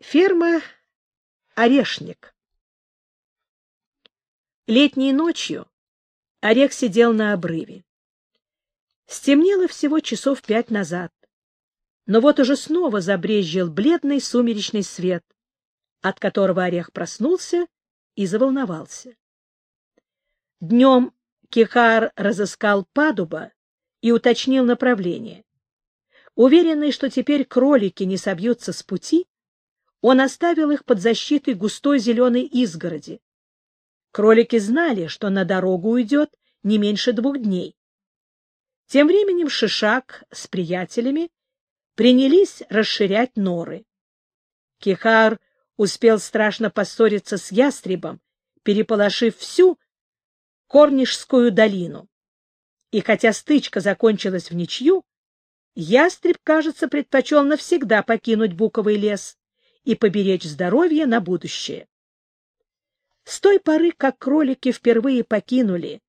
Ферма Орешник. Летней ночью Орех сидел на обрыве. Стемнело всего часов пять назад, но вот уже снова забрезжил бледный сумеречный свет, от которого Орех проснулся и заволновался. Днем Кихар разыскал падуба и уточнил направление. Уверенный, что теперь кролики не собьются с пути, он оставил их под защитой густой зеленой изгороди. Кролики знали, что на дорогу уйдет не меньше двух дней. Тем временем Шишак с приятелями принялись расширять норы. Кихар успел страшно поссориться с ястребом, переполошив всю Корнишскую долину. И хотя стычка закончилась в ничью, ястреб, кажется, предпочел навсегда покинуть буковый лес и поберечь здоровье на будущее. С той поры, как кролики впервые покинули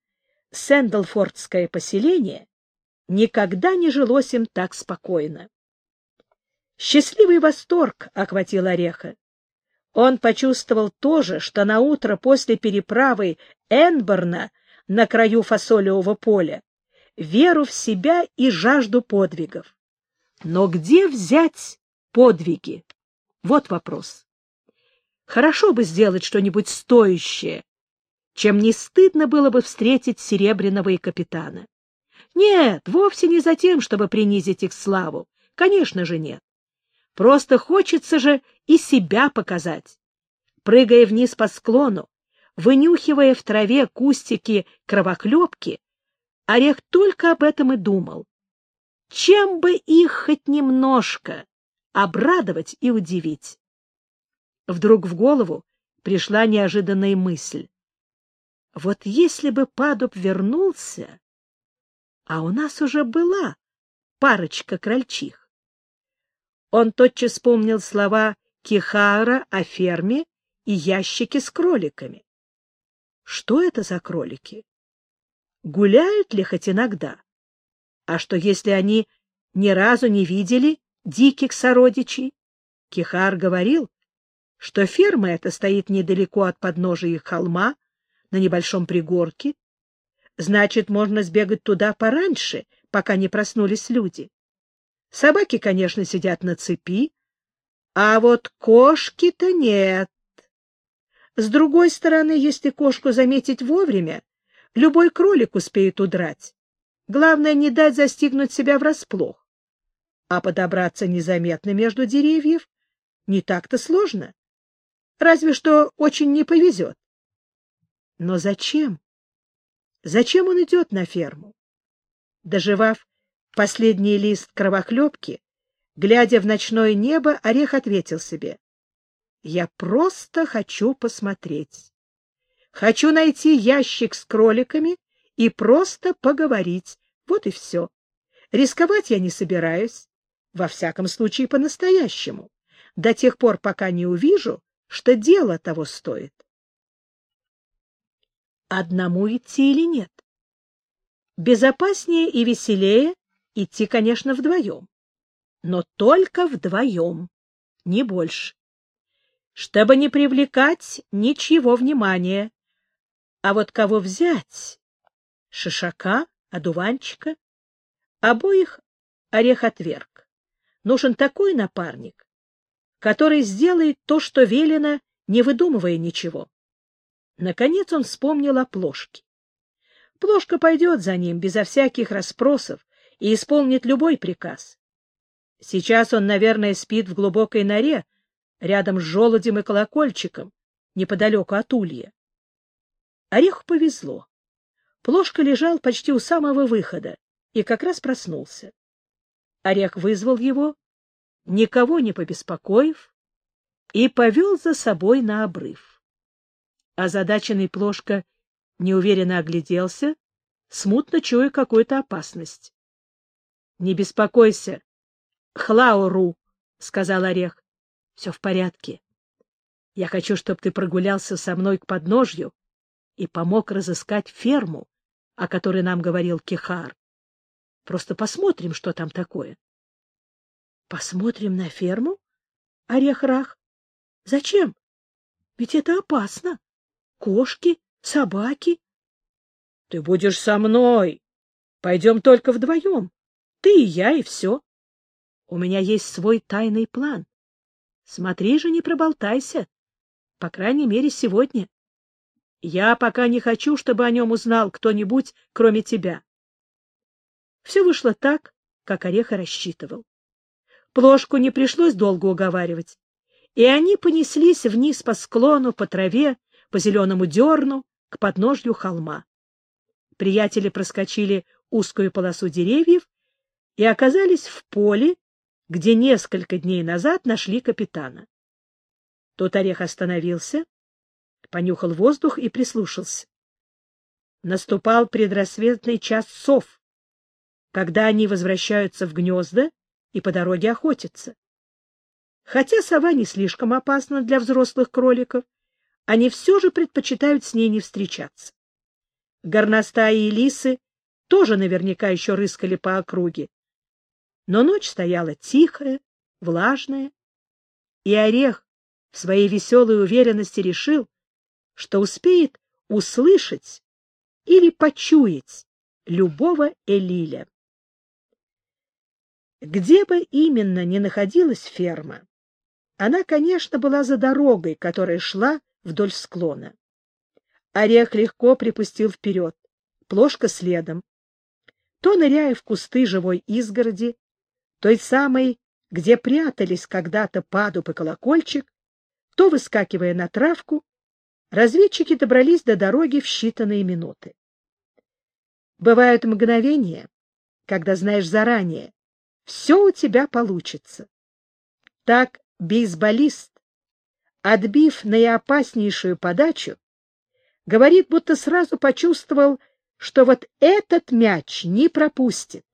Сэндлфордское поселение, никогда не жилось им так спокойно. Счастливый восторг охватил Ореха. Он почувствовал то же, что на утро после переправы Энборна на краю фасолевого поля, веру в себя и жажду подвигов. Но где взять подвиги? Вот вопрос. Хорошо бы сделать что-нибудь стоящее, чем не стыдно было бы встретить Серебряного и капитана. Нет, вовсе не за тем, чтобы принизить их славу. Конечно же, нет. Просто хочется же и себя показать. Прыгая вниз по склону, вынюхивая в траве кустики кровоклепки, Орех только об этом и думал. Чем бы их хоть немножко обрадовать и удивить? Вдруг в голову пришла неожиданная мысль. Вот если бы Падуб вернулся, а у нас уже была парочка крольчих. Он тотчас вспомнил слова Кихара о ферме и ящике с кроликами. Что это за кролики? Гуляют ли хоть иногда? А что, если они ни разу не видели диких сородичей? Кихар говорил, что ферма эта стоит недалеко от подножия холма, на небольшом пригорке. Значит, можно сбегать туда пораньше, пока не проснулись люди. Собаки, конечно, сидят на цепи, а вот кошки-то нет. С другой стороны, если кошку заметить вовремя, любой кролик успеет удрать. Главное, не дать застигнуть себя врасплох. А подобраться незаметно между деревьев не так-то сложно. Разве что очень не повезет. Но зачем? Зачем он идет на ферму? Доживав последний лист кровохлебки, глядя в ночное небо, Орех ответил себе. Я просто хочу посмотреть. Хочу найти ящик с кроликами и просто поговорить. Вот и все. Рисковать я не собираюсь. Во всяком случае, по-настоящему. До тех пор, пока не увижу, что дело того стоит. Одному идти или нет? Безопаснее и веселее идти, конечно, вдвоем. Но только вдвоем, не больше чтобы не привлекать ничьего внимания. А вот кого взять? Шишака, одуванчика? Обоих орех отверг. Нужен такой напарник, который сделает то, что велено, не выдумывая ничего. Наконец он вспомнил о Плошке. Плошка пойдет за ним безо всяких расспросов и исполнит любой приказ. Сейчас он, наверное, спит в глубокой норе, рядом с желудем и колокольчиком, неподалеку от улья. Ореху повезло. Плошка лежал почти у самого выхода и как раз проснулся. Орех вызвал его, никого не побеспокоив, и повел за собой на обрыв. Озадаченный Плошка неуверенно огляделся, смутно чуя какую-то опасность. — Не беспокойся, Хлауру, — сказал Орех. Все в порядке. Я хочу, чтобы ты прогулялся со мной к подножью и помог разыскать ферму, о которой нам говорил Кихар. Просто посмотрим, что там такое. — Посмотрим на ферму? — Орех-рах. — Зачем? Ведь это опасно. Кошки, собаки. — Ты будешь со мной. Пойдем только вдвоем. Ты и я, и все. У меня есть свой тайный план. Смотри же, не проболтайся. По крайней мере, сегодня. Я пока не хочу, чтобы о нем узнал кто-нибудь, кроме тебя. Все вышло так, как Ореха рассчитывал. Плошку не пришлось долго уговаривать, и они понеслись вниз по склону, по траве, по зеленому дерну, к подножью холма. Приятели проскочили узкую полосу деревьев и оказались в поле, где несколько дней назад нашли капитана. Тот орех остановился, понюхал воздух и прислушался. Наступал предрассветный час сов, когда они возвращаются в гнезда и по дороге охотятся. Хотя сова не слишком опасна для взрослых кроликов, они все же предпочитают с ней не встречаться. Горностаи и лисы тоже наверняка еще рыскали по округе. Но ночь стояла тихая, влажная, и Орех в своей веселой уверенности решил, что успеет услышать или почуять любого Элиля. Где бы именно ни находилась ферма, она, конечно, была за дорогой, которая шла вдоль склона. Орех легко припустил вперед, плошка следом. То ныряя в кусты живой изгороди, той самой, где прятались когда-то падуб и колокольчик, то, выскакивая на травку, разведчики добрались до дороги в считанные минуты. Бывают мгновения, когда знаешь заранее, все у тебя получится. Так бейсболист, отбив наиопаснейшую подачу, говорит, будто сразу почувствовал, что вот этот мяч не пропустит.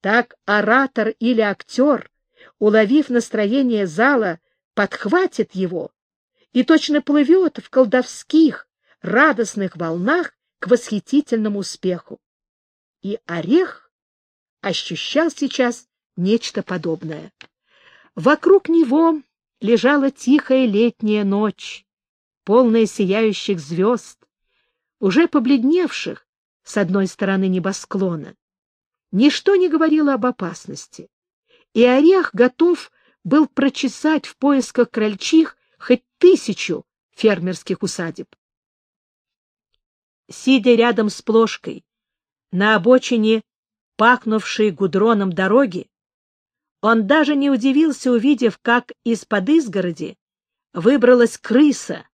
Так оратор или актер, уловив настроение зала, подхватит его и точно плывет в колдовских, радостных волнах к восхитительному успеху. И орех ощущал сейчас нечто подобное. Вокруг него лежала тихая летняя ночь, полная сияющих звезд, уже побледневших с одной стороны небосклона. Ничто не говорило об опасности, и орех готов был прочесать в поисках крольчих хоть тысячу фермерских усадеб. Сидя рядом с плошкой на обочине, пахнувшей гудроном дороги, он даже не удивился, увидев, как из-под изгороди выбралась крыса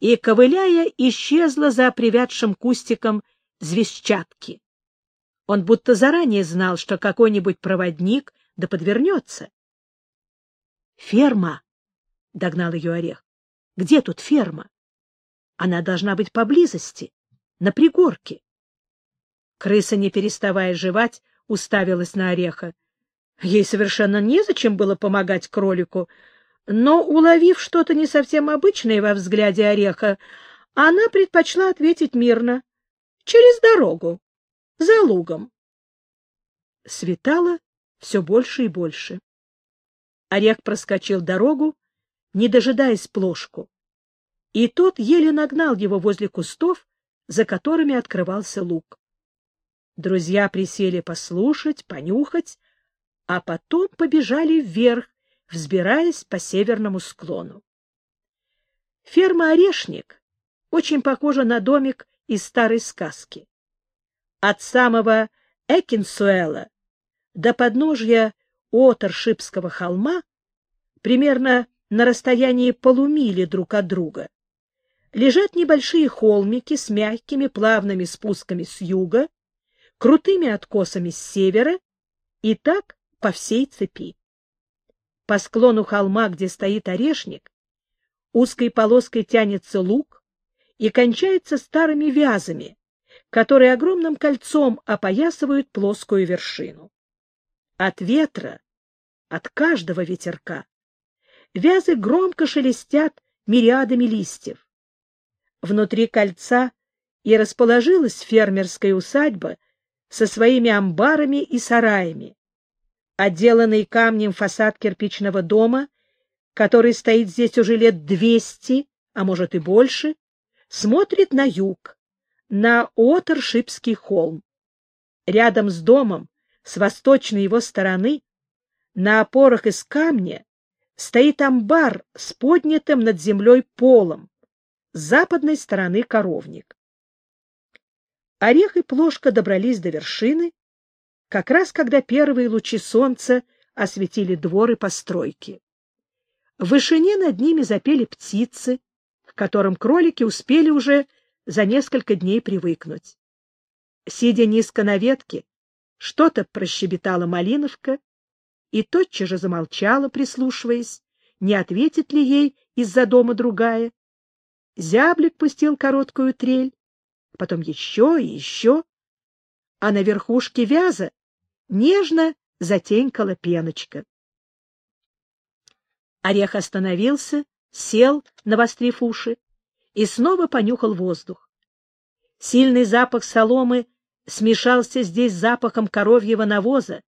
и, ковыляя, исчезла за привядшим кустиком звездчатки. Он будто заранее знал, что какой-нибудь проводник да подвернется. «Ферма!» — догнал ее орех. «Где тут ферма? Она должна быть поблизости, на пригорке». Крыса, не переставая жевать, уставилась на ореха. Ей совершенно незачем было помогать кролику, но, уловив что-то не совсем обычное во взгляде ореха, она предпочла ответить мирно. — Через дорогу, за лугом. Светало все больше и больше. Орех проскочил дорогу, не дожидаясь плошку, и тот еле нагнал его возле кустов, за которыми открывался луг. Друзья присели послушать, понюхать, а потом побежали вверх, взбираясь по северному склону. Ферма «Орешник» очень похожа на домик из старой сказки. От самого Экинсуэла до подножья Оторшипского холма, примерно на расстоянии полумили друг от друга, лежат небольшие холмики с мягкими плавными спусками с юга, крутыми откосами с севера и так по всей цепи. По склону холма, где стоит орешник, узкой полоской тянется луг и кончается старыми вязами, которые огромным кольцом опоясывают плоскую вершину. От ветра, от каждого ветерка, вязы громко шелестят мириадами листьев. Внутри кольца и расположилась фермерская усадьба со своими амбарами и сараями. Отделанный камнем фасад кирпичного дома который стоит здесь уже лет двести, а может и больше, смотрит на юг, на Отершипский холм. Рядом с домом, с восточной его стороны, на опорах из камня, стоит амбар с поднятым над землей полом, с западной стороны коровник. Орех и Плошка добрались до вершины, как раз когда первые лучи солнца осветили двор и постройки. В вышине над ними запели птицы, к которым кролики успели уже за несколько дней привыкнуть. Сидя низко на ветке, что-то прощебетала Малиновка и тотчас же замолчала, прислушиваясь, не ответит ли ей из-за дома другая. Зяблик пустил короткую трель, потом еще и еще, а на верхушке вяза нежно затенькала пеночка. Орех остановился, сел, навострив уши, и снова понюхал воздух. Сильный запах соломы смешался здесь с запахом коровьего навоза,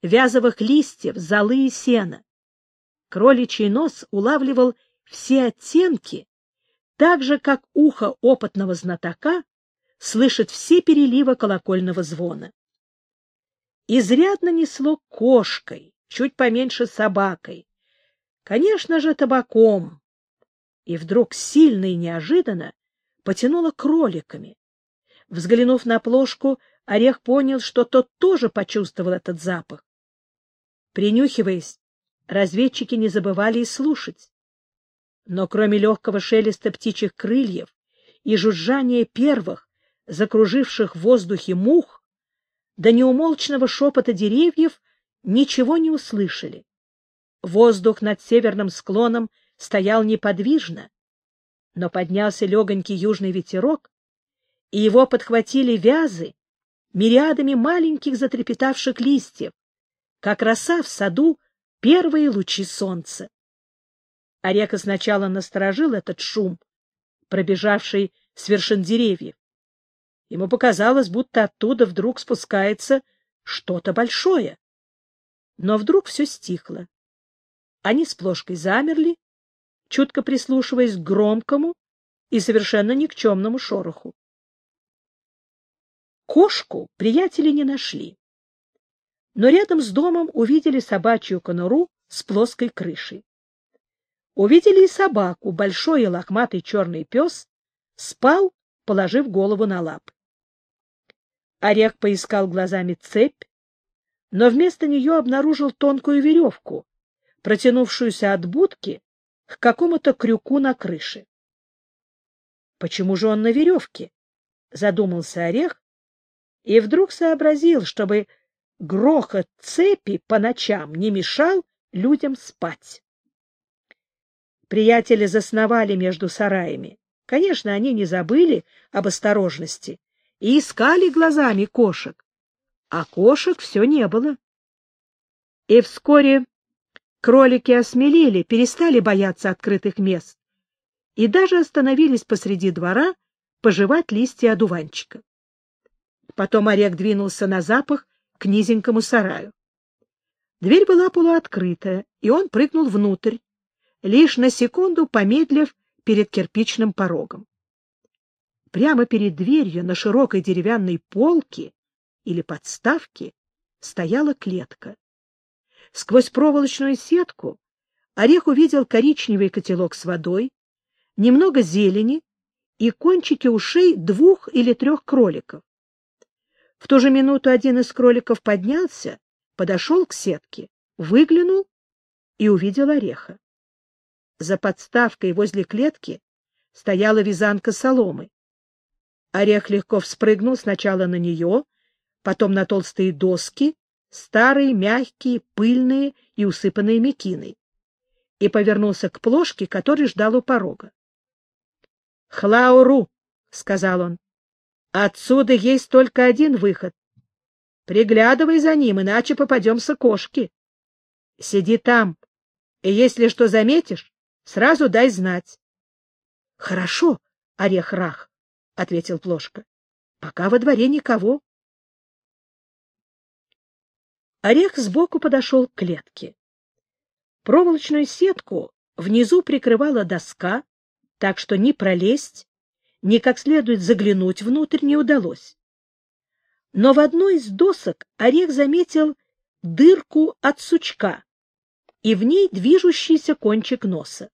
вязовых листьев, золы и сена. Кроличий нос улавливал все оттенки, так же, как ухо опытного знатока слышит все переливы колокольного звона. Изрядно несло кошкой, чуть поменьше собакой, конечно же, табаком, и вдруг сильно и неожиданно потянуло кроликами. Взглянув на плошку, Орех понял, что тот тоже почувствовал этот запах. Принюхиваясь, разведчики не забывали и слушать. Но кроме легкого шелеста птичьих крыльев и жужжания первых, закруживших в воздухе мух, до неумолчного шепота деревьев ничего не услышали. Воздух над северным склоном стоял неподвижно, но поднялся легонький южный ветерок, и его подхватили вязы мириадами маленьких затрепетавших листьев, как роса в саду первые лучи солнца. Орека сначала насторожил этот шум, пробежавший с вершин деревьев. Ему показалось, будто оттуда вдруг спускается что-то большое. Но вдруг все стихло. Они с плошкой замерли, чутко прислушиваясь к громкому и совершенно никчемному шороху. Кошку приятели не нашли, но рядом с домом увидели собачью конуру с плоской крышей. Увидели и собаку, большой и лохматый черный пес, спал, положив голову на лап. Орех поискал глазами цепь, но вместо нее обнаружил тонкую веревку, протянувшуюся от будки к какому-то крюку на крыше. Почему же он на веревке? Задумался Орех и вдруг сообразил, чтобы грохот цепи по ночам не мешал людям спать. Приятели засновали между сараями. Конечно, они не забыли об осторожности и искали глазами кошек, а кошек все не было. И вскоре Кролики осмелели, перестали бояться открытых мест и даже остановились посреди двора пожевать листья одуванчика. Потом Орек двинулся на запах к низенькому сараю. Дверь была полуоткрытая, и он прыгнул внутрь, лишь на секунду помедлив перед кирпичным порогом. Прямо перед дверью на широкой деревянной полке или подставке стояла клетка. Сквозь проволочную сетку Орех увидел коричневый котелок с водой, немного зелени и кончики ушей двух или трех кроликов. В ту же минуту один из кроликов поднялся, подошел к сетке, выглянул и увидел ореха. За подставкой возле клетки стояла вязанка соломы. Орех легко вспрыгнул сначала на нее, потом на толстые доски, старые, мягкие, пыльные и усыпанные мекиной, и повернулся к плошке, который ждал у порога. — Хлауру, — сказал он, — отсюда есть только один выход. Приглядывай за ним, иначе попадемся кошки. Сиди там, и если что заметишь, сразу дай знать. — Хорошо, Орех-Рах, — ответил Плошка. — Пока во дворе никого. Орех сбоку подошел к клетке. Проволочную сетку Внизу прикрывала доска, так что ни пролезть, ни как следует заглянуть внутрь не удалось. Но в одной из досок Орех заметил дырку от сучка и в ней движущийся кончик носа.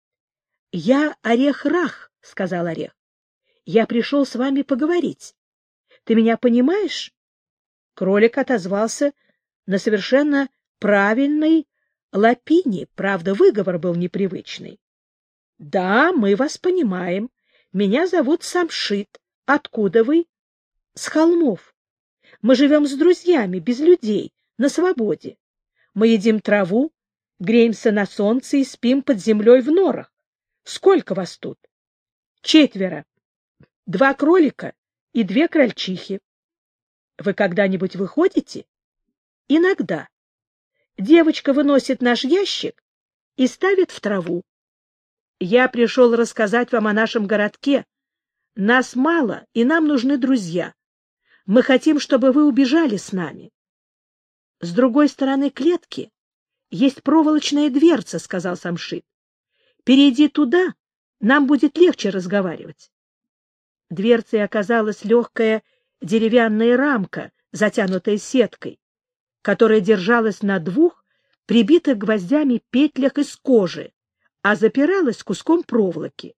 — Я Орех Рах, — сказал Орех. — Я пришел с вами поговорить. Ты меня понимаешь? Кролик отозвался на совершенно правильной лапине, правда, выговор был непривычный. — Да, мы вас понимаем. Меня зовут Самшит. Откуда вы? — С холмов. Мы живем с друзьями, без людей, на свободе. Мы едим траву, греемся на солнце и спим под землей в норах. Сколько вас тут? Четверо. Два кролика и две крольчихи. Вы когда-нибудь выходите? Иногда. Девочка выносит наш ящик и ставит в траву. Я пришел рассказать вам о нашем городке. Нас мало, и нам нужны друзья. Мы хотим, чтобы вы убежали с нами. С другой стороны клетки есть проволочная дверца, — сказал Самшит. Перейди туда, нам будет легче разговаривать. Дверцей оказалась легкая деревянная рамка, затянутая сеткой, которая держалась на двух прибитых гвоздями петлях из кожи, а запиралась куском проволоки.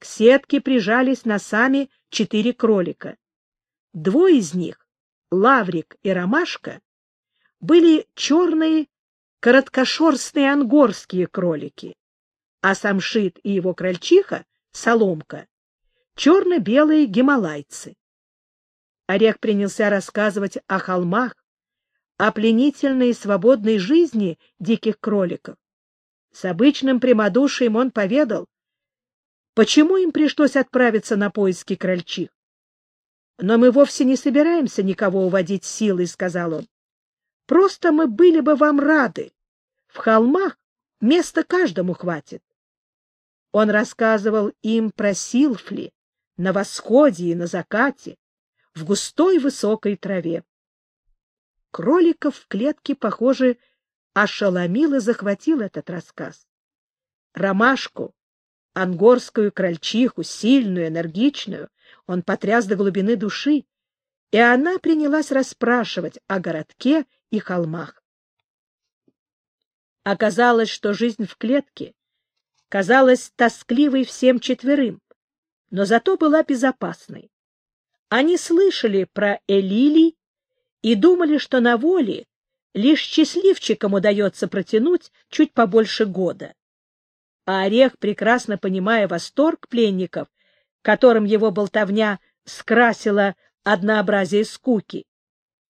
К сетке прижались носами четыре кролика. Двое из них, Лаврик и Ромашка, были черные короткошерстные ангорские кролики, а Самшит и его крольчиха, Соломка, черно-белые гималайцы. Орех принялся рассказывать о холмах, о пленительной и свободной жизни диких кроликов. С обычным прямодушием он поведал, почему им пришлось отправиться на поиски крольчих. «Но мы вовсе не собираемся никого уводить силой», — сказал он. «Просто мы были бы вам рады. В холмах места каждому хватит». Он рассказывал им про Силфли на восходе и на закате, в густой высокой траве. Кроликов в клетке, похоже, ошеломил и захватил этот рассказ. Ромашку, ангорскую крольчиху, сильную, энергичную, он потряс до глубины души, и она принялась расспрашивать о городке и холмах. Оказалось, что жизнь в клетке казалась тоскливой всем четверым, но зато была безопасной. Они слышали про Элилий и думали, что на воле лишь счастливчикам удается протянуть чуть побольше года. А Орех, прекрасно понимая восторг пленников, которым его болтовня скрасила однообразие скуки,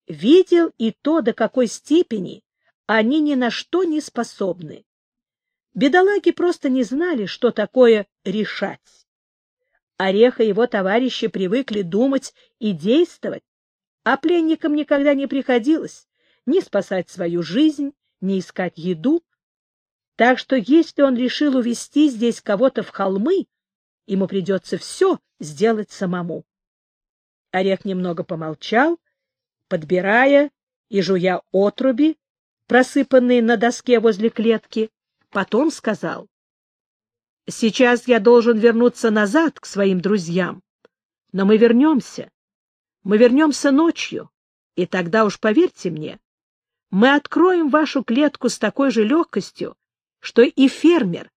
видел и то, до какой степени они ни на что не способны. Бедолаги просто не знали, что такое решать. Орех и его товарищи привыкли думать и действовать, а пленникам никогда не приходилось ни спасать свою жизнь, ни искать еду. Так что если он решил увести здесь кого-то в холмы, ему придется все сделать самому. Орех немного помолчал, подбирая и жуя отруби, просыпанные на доске возле клетки, потом сказал, «Сейчас я должен вернуться назад к своим друзьям, но мы вернемся. Мы вернемся ночью, и тогда уж поверьте мне, мы откроем вашу клетку с такой же легкостью, что и фермер,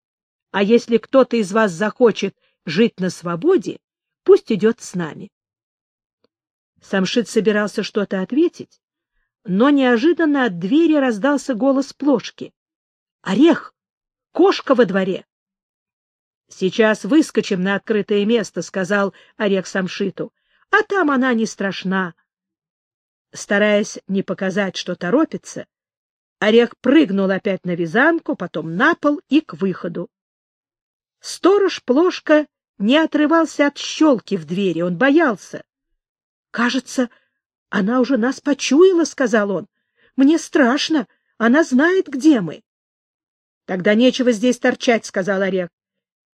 а если кто-то из вас захочет жить на свободе, пусть идет с нами. Самшит собирался что-то ответить, но неожиданно от двери раздался голос плошки. — Орех! Кошка во дворе! — Сейчас выскочим на открытое место, — сказал Орех Самшиту, — а там она не страшна. Стараясь не показать, что торопится, Орех прыгнул опять на вязанку, потом на пол и к выходу. Сторож Плошка не отрывался от щелки в двери, он боялся. — Кажется, она уже нас почуяла, — сказал он. — Мне страшно, она знает, где мы. — Тогда нечего здесь торчать, — сказал Орех. —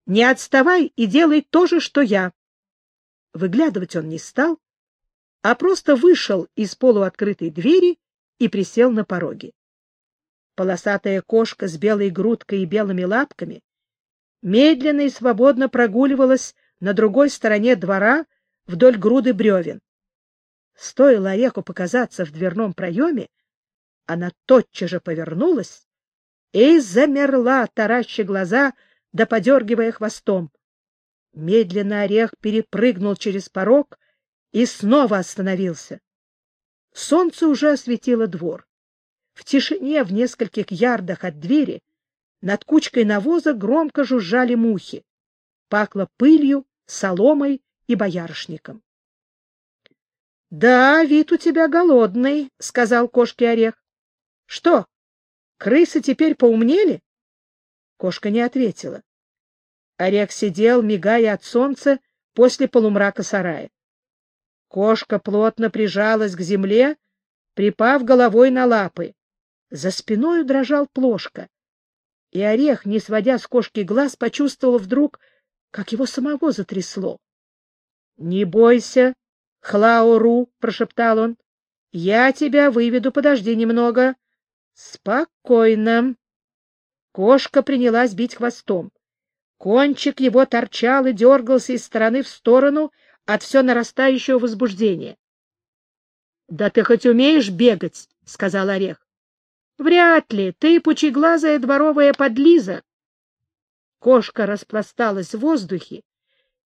Не отставай и делай то же, что я. Выглядывать он не стал, а просто вышел из полуоткрытой двери и присел на пороге. полосатая кошка с белой грудкой и белыми лапками медленно и свободно прогуливалась на другой стороне двора вдоль груды бревен. Стоило ореху показаться в дверном проеме, она тотчас же повернулась и замерла, тараща глаза да подергивая хвостом. Медленно орех перепрыгнул через порог и снова остановился. Солнце уже осветило двор. В тишине в нескольких ярдах от двери над кучкой навоза громко жужжали мухи. Пахло пылью, соломой и боярышником. — Да, вид у тебя голодный, — сказал кошке орех. — Что, крысы теперь поумнели? Кошка не ответила. Орех сидел, мигая от солнца после полумрака сарая. Кошка плотно прижалась к земле, припав головой на лапы. За спиной дрожал плошка. И орех, не сводя с кошки глаз, почувствовал вдруг, как его самого затрясло. — Не бойся, Хлауру, — прошептал он. — Я тебя выведу, подожди немного. — Спокойно. Кошка принялась бить хвостом. Кончик его торчал и дергался из стороны в сторону от все нарастающего возбуждения. — Да ты хоть умеешь бегать, — сказал Орех. — Вряд ли. Ты пучеглазая дворовая подлиза. Кошка распласталась в воздухе,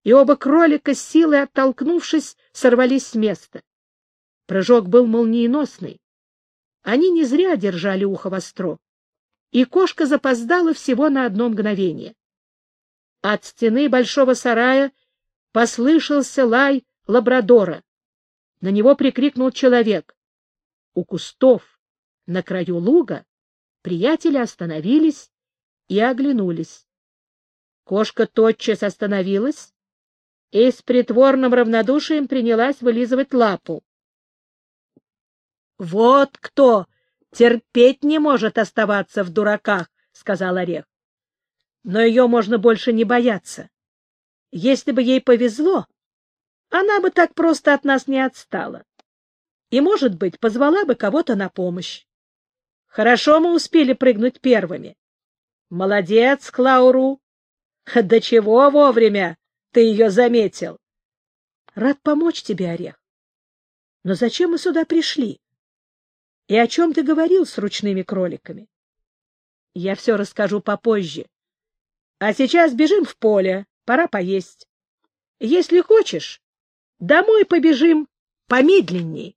и оба кролика, силой оттолкнувшись, сорвались с места. Прыжок был молниеносный. Они не зря держали ухо востро, и кошка запоздала всего на одно мгновение. От стены большого сарая послышался лай лабрадора. На него прикрикнул человек. У кустов на краю луга приятели остановились и оглянулись. Кошка тотчас остановилась и с притворным равнодушием принялась вылизывать лапу. — Вот кто терпеть не может оставаться в дураках, — сказал Орех. — Но ее можно больше не бояться. Если бы ей повезло, она бы так просто от нас не отстала. И, может быть, позвала бы кого-то на помощь. Хорошо мы успели прыгнуть первыми. Молодец, Клауру. До чего вовремя ты ее заметил? Рад помочь тебе, Орех. Но зачем мы сюда пришли? И о чем ты говорил с ручными кроликами? Я все расскажу попозже. А сейчас бежим в поле, пора поесть. Если хочешь, домой побежим помедленней.